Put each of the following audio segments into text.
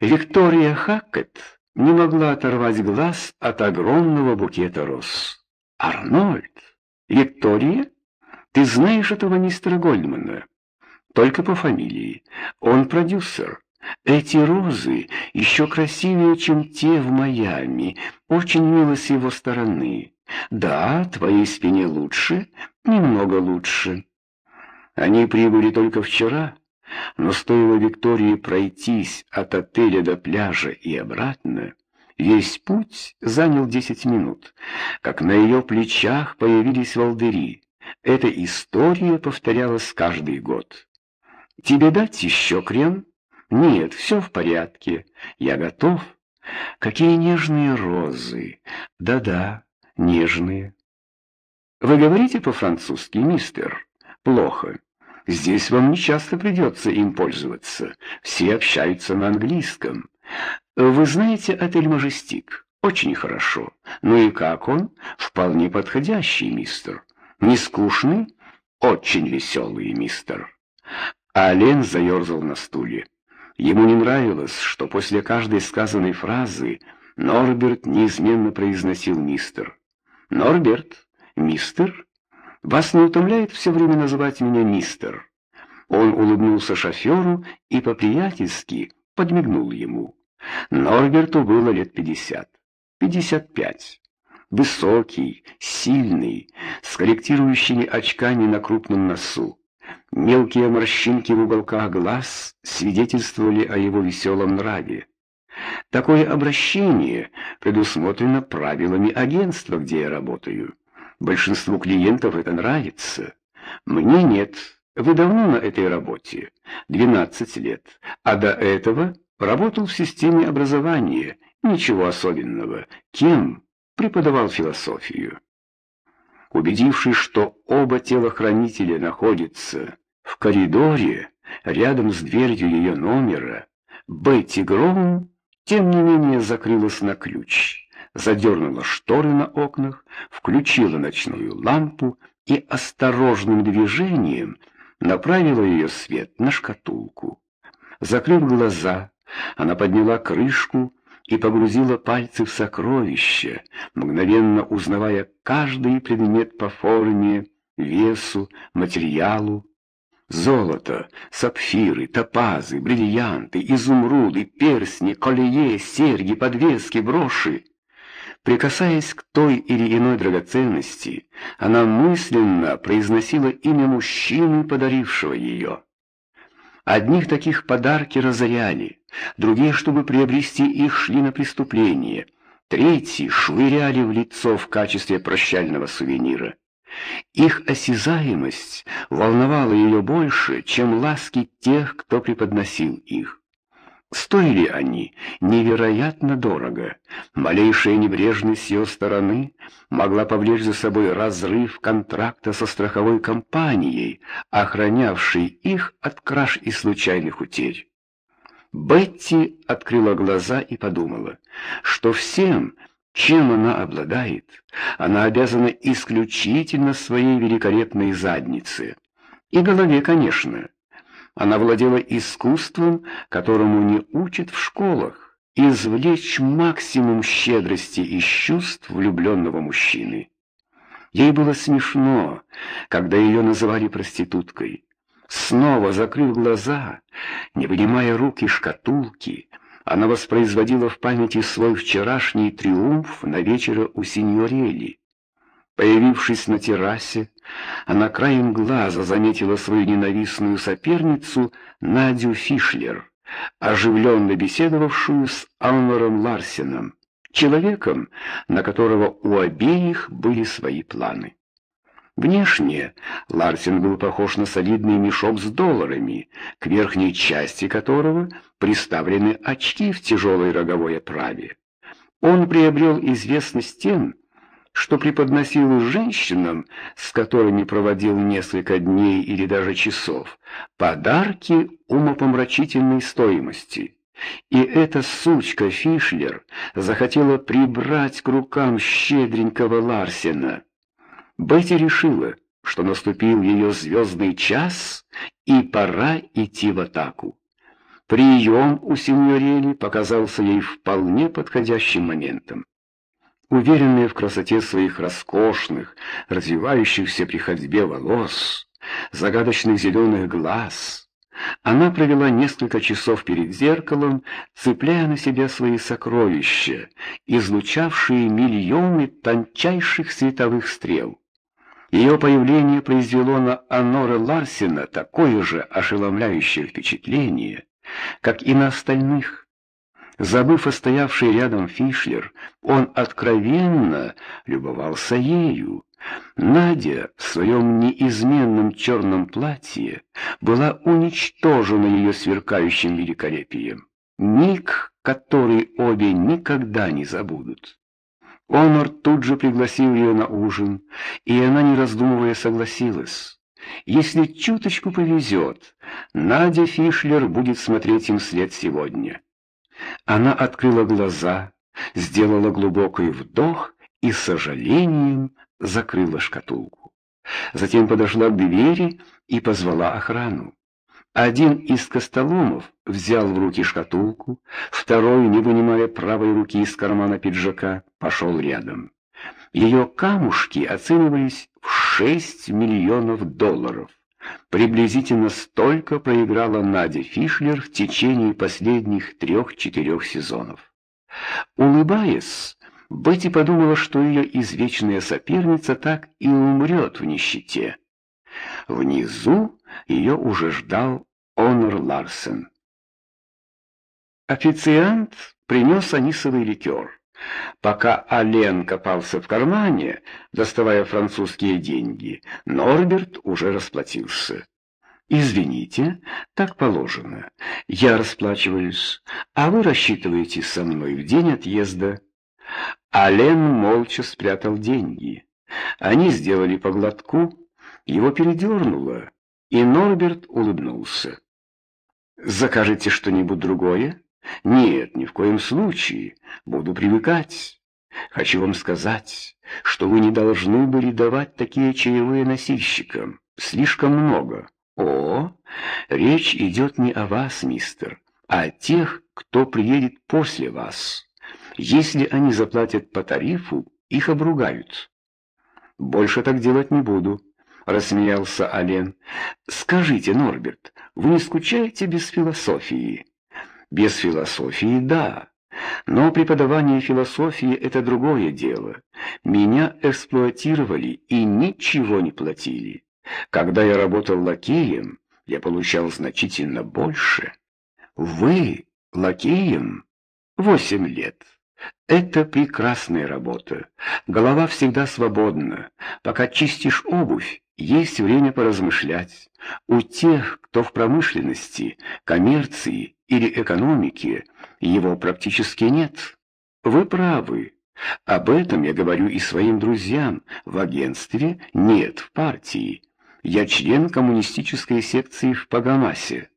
Виктория Хаккет не могла оторвать глаз от огромного букета роз. «Арнольд! Виктория? Ты знаешь этого мистера Гольдмана?» «Только по фамилии. Он продюсер. Эти розы еще красивее, чем те в Майами. Очень мило с его стороны. Да, твоей спине лучше, немного лучше. Они прибыли только вчера, но стоило Виктории пройтись от отеля до пляжа и обратно, весь путь занял десять минут, как на ее плечах появились волдыри. Эта история повторялась каждый год. «Тебе дать еще крем?» «Нет, все в порядке. Я готов». «Какие нежные розы! Да-да, нежные». «Вы говорите по-французски, мистер?» «Плохо. Здесь вам не часто придется им пользоваться. Все общаются на английском. Вы знаете отель «Мажестик»? Очень хорошо. Ну и как он? Вполне подходящий, мистер. Не скучный? Очень веселый, мистер. Ален заерзал на стуле. Ему не нравилось, что после каждой сказанной фразы Норберт неизменно произносил «мистер». «Норберт? Мистер?» Вас не утомляет все время называть меня мистер?» Он улыбнулся шоферу и по-приятельски подмигнул ему. Норберту было лет пятьдесят. Пятьдесят пять. Высокий, сильный, с корректирующими очками на крупном носу. Мелкие морщинки в уголках глаз свидетельствовали о его веселом нраве. Такое обращение предусмотрено правилами агентства, где я работаю. Большинству клиентов это нравится. Мне нет. Вы давно на этой работе? 12 лет. А до этого работал в системе образования. Ничего особенного. Кем? Преподавал философию. Убедившись, что оба телохранителя находятся в коридоре, рядом с дверью ее номера, Бетти Гроун, тем не менее, закрылась на ключ задернула шторы на окнах, включила ночную лампу и осторожным движением направила ее свет на шкатулку. Закрыв глаза, она подняла крышку и погрузила пальцы в сокровище, мгновенно узнавая каждый предмет по форме, весу, материалу. Золото, сапфиры, топазы, бриллианты, изумруды, персни, колее, серьги, подвески, броши — Прикасаясь к той или иной драгоценности, она мысленно произносила имя мужчины, подарившего ее. Одних таких подарки разоряли, другие, чтобы приобрести их, шли на преступление, третьи швыряли в лицо в качестве прощального сувенира. Их осязаемость волновала ее больше, чем ласки тех, кто преподносил их. Стоили они невероятно дорого. Малейшая небрежность с ее стороны могла повлечь за собой разрыв контракта со страховой компанией, охранявшей их от краж и случайных утерь. Бетти открыла глаза и подумала, что всем, чем она обладает, она обязана исключительно своей великолепной заднице. И голове, конечно. Она владела искусством, которому не учат в школах, извлечь максимум щедрости из чувств влюбленного мужчины. Ей было смешно, когда ее называли проституткой. Снова закрыв глаза, не вынимая руки шкатулки, она воспроизводила в памяти свой вчерашний триумф на вечере у синьорели. Появившись на террасе, она краем глаза заметила свою ненавистную соперницу Надю Фишлер, оживленно беседовавшую с Алнором Ларсеном, человеком, на которого у обеих были свои планы. Внешне Ларсен был похож на солидный мешок с долларами, к верхней части которого приставлены очки в тяжелой роговой оправе. Он приобрел известность тем, что преподносил женщинам, с которыми проводил несколько дней или даже часов, подарки умопомрачительной стоимости. И эта сучка Фишлер захотела прибрать к рукам щедренького Ларсена. Бетти решила, что наступил ее звездный час, и пора идти в атаку. Прием у сеньорели показался ей вполне подходящим моментом. Уверенная в красоте своих роскошных, развивающихся при ходьбе волос, загадочных зеленых глаз, она провела несколько часов перед зеркалом, цепляя на себя свои сокровища, излучавшие миллионы тончайших световых стрел. Ее появление произвело на Анора Ларсена такое же ошеломляющее впечатление, как и на остальных. Забыв о стоявшей рядом Фишлер, он откровенно любовался ею. Надя в своем неизменном черном платье была уничтожена ее сверкающим великолепием. Миг, который обе никогда не забудут. Онор тут же пригласил ее на ужин, и она, не раздумывая, согласилась. Если чуточку повезет, Надя Фишлер будет смотреть им вслед сегодня. Она открыла глаза, сделала глубокий вдох и с сожалением закрыла шкатулку. Затем подошла к двери и позвала охрану. Один из костоломов взял в руки шкатулку, второй, не вынимая правой руки из кармана пиджака, пошел рядом. Ее камушки оценивались в 6 миллионов долларов. Приблизительно столько проиграла Надя Фишлер в течение последних трех-четырех сезонов. Улыбаясь, Бетти подумала, что ее извечная соперница так и умрет в нищете. Внизу ее уже ждал Онор Ларсен. Официант принес анисовый ликер. Пока Ален копался в кармане, доставая французские деньги, Норберт уже расплатился. «Извините, так положено. Я расплачиваюсь, а вы рассчитываете со мной в день отъезда». Ален молча спрятал деньги. Они сделали по глотку, его передернуло, и Норберт улыбнулся. «Закажете что-нибудь другое?» «Нет, ни в коем случае. Буду привыкать. Хочу вам сказать, что вы не должны были давать такие чаевые носильщикам. Слишком много. О, речь идет не о вас, мистер, а о тех, кто приедет после вас. Если они заплатят по тарифу, их обругают». «Больше так делать не буду», — рассмеялся Ален. «Скажите, Норберт, вы не скучаете без философии?» «Без философии — да. Но преподавание философии — это другое дело. Меня эксплуатировали и ничего не платили. Когда я работал лакеем, я получал значительно больше. Вы лакеем? Восемь лет». Это прекрасная работа. Голова всегда свободна. Пока чистишь обувь, есть время поразмышлять. У тех, кто в промышленности, коммерции или экономике, его практически нет. Вы правы. Об этом я говорю и своим друзьям. В агентстве нет в партии. Я член коммунистической секции в Пагамасе.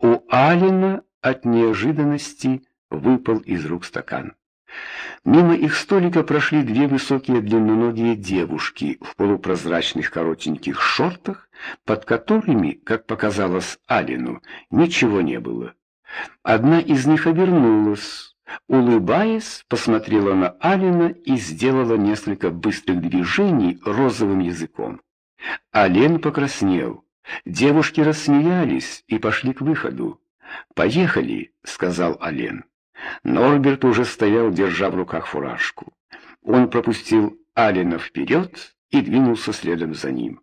У Алина от неожиданности выпал из рук стакан. Мимо их столика прошли две высокие длинноногие девушки в полупрозрачных коротеньких шортах, под которыми, как показалось Алину, ничего не было. Одна из них обернулась, улыбаясь, посмотрела на Алина и сделала несколько быстрых движений розовым языком. Ален покраснел. Девушки рассмеялись и пошли к выходу. «Поехали», — сказал Ален. Норберт уже стоял, держа в руках фуражку. Он пропустил Алина вперед и двинулся следом за ним.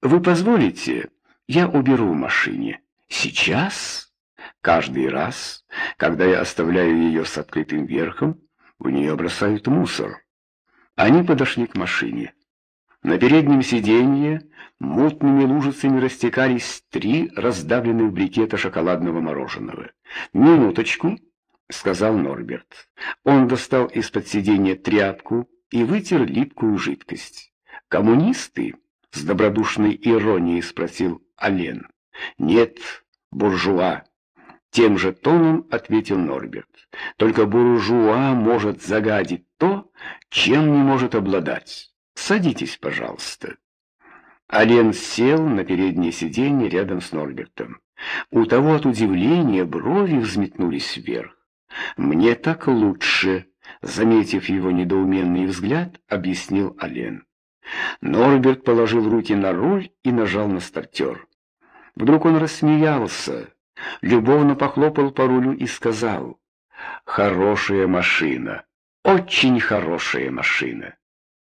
«Вы позволите, я уберу в машине. Сейчас?» Каждый раз, когда я оставляю ее с открытым верхом, в нее бросают мусор. Они подошли к машине. На переднем сиденье мутными лужицами растекались три раздавленных брикета шоколадного мороженого. «Минуточку», — сказал Норберт. Он достал из-под сиденья тряпку и вытер липкую жидкость. «Коммунисты?» — с добродушной иронией спросил Ален. «Нет, буржуа». Тем же тоном ответил Норберт. «Только буржуа может загадить то, чем не может обладать. Садитесь, пожалуйста». Ален сел на переднее сиденье рядом с Норбертом. У того от удивления брови взметнулись вверх. «Мне так лучше», — заметив его недоуменный взгляд, объяснил Ален. Норберт положил руки на руль и нажал на стартер. Вдруг он рассмеялся, любовно похлопал по рулю и сказал, «Хорошая машина, очень хорошая машина».